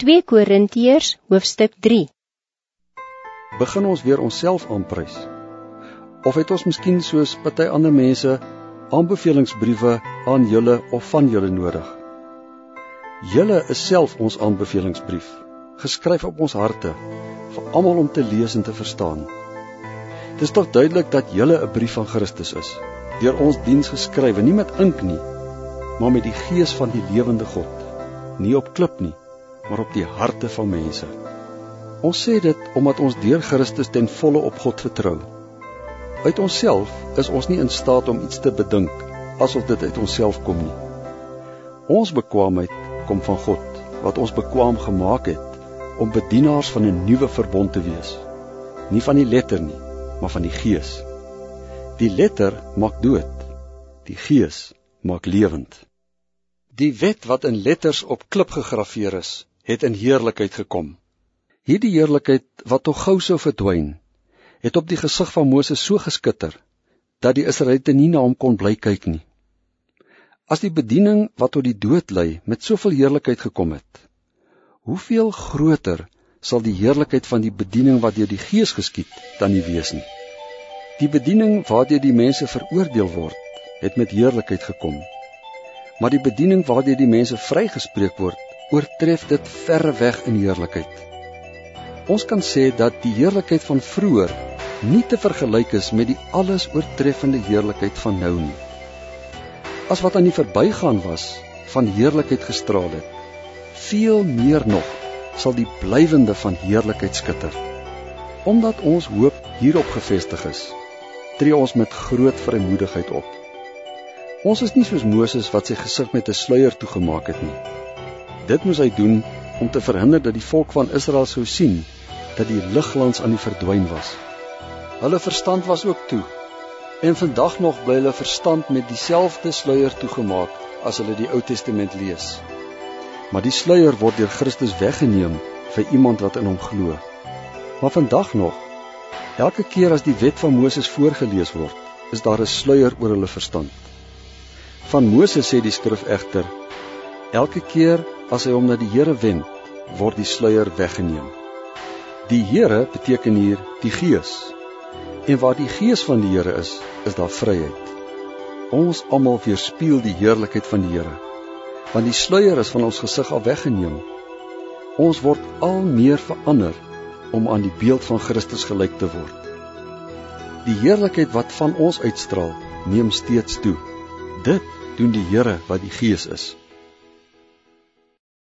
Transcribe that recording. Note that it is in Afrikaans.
2 Korintiërs hoofstuk 3 Begin ons weer onsself aanprys? Of het ons miskien soos party ander mense aanbevelingsbriewe aan julle of van julle nodig? Julle is self ons aanbevelingsbrief, geskryf op ons harte vir almal om te lees en te verstaan. Dit is tog duidelik dat julle 'n brief van Christus is, deur ons diens geskrywe, nie met ink nie, maar met die gees van die lewende God, nie op klip nie, maar op die harte van mense. Ons sê dit omdat ons deur Christus ten volle op God vertrou. Uit onsself is ons nie in staat om iets te bedink asof dit uit onsself kom nie. Ons bekwaamheid kom van God wat ons bekwaam gemaak het om bedienaars van 'n nuwe verbond te wees. Nie van die letter nie, maar van die gees. Die letter maak dood. Die gees maak lewend. Die wet wat in letters op klip gegraveer is, het in heerlikheid gekom. Hierdie heerlikheid wat tog gou sou verdwyn, het op die gesig van Moses so geskitter dat die Israeliete nie na hom kon bly kyk nie. As die bediening wat tot die dood lei met soveel heerlikheid gekom het, hoeveel groter sal die heerlikheid van die bediening wat deur die Gees geskied dan nie wees nie. Die bediening waardeur die mense veroordeel word, het met heerlikheid gekom. Maar die bediening waardeur die mense vrygespreek word, oortref dit verre weg in heerlikheid. Ons kan sê dat die heerlikheid van vroeër nie te vergelyk is met die alles oortreffende heerlikheid van nou nie. As wat aan die verbygaan was van heerlikheid gestraal het, veel meer nog sal die blywende van heerlikheid skitter. Omdat ons hoop hierop gefestig is, tree ons met groot vrymoedigheid op. Ons is nie soos Moses wat sy gesig met 'n sluier toegemaak het nie. Dit moes hy doen om te verhinder dat die volk van Israel sou sien dat die ligglans aan die verdwyn was. Hulle verstand was ook toe. En vandag nog bly hulle verstand met dieselfde sluier toegemaak as hulle die Ou Testament lees. Maar die sluier word deur Christus weggeneem vir iemand wat in hom glo. Maar vandag nog, elke keer as die wet van Moses voorgeles word, is daar 'n sluier oor hulle verstand. Van Moses sê die skrif egter: Elke keer as hy hom na die Here wend, word die sluier weggeneem. Die Here beteken hier die Gees. En waar die Gees van die Here is, is daar vryheid. Ons almal weerspieël die heerlikheid van die Here. Want die sluier is van ons gesig af weggeneem. Ons word al meer verander om aan die beeld van Christus gelyk te word. Die heerlikheid wat van ons uitstraal, neem steeds toe. Dit doen die Here wat die Gees is.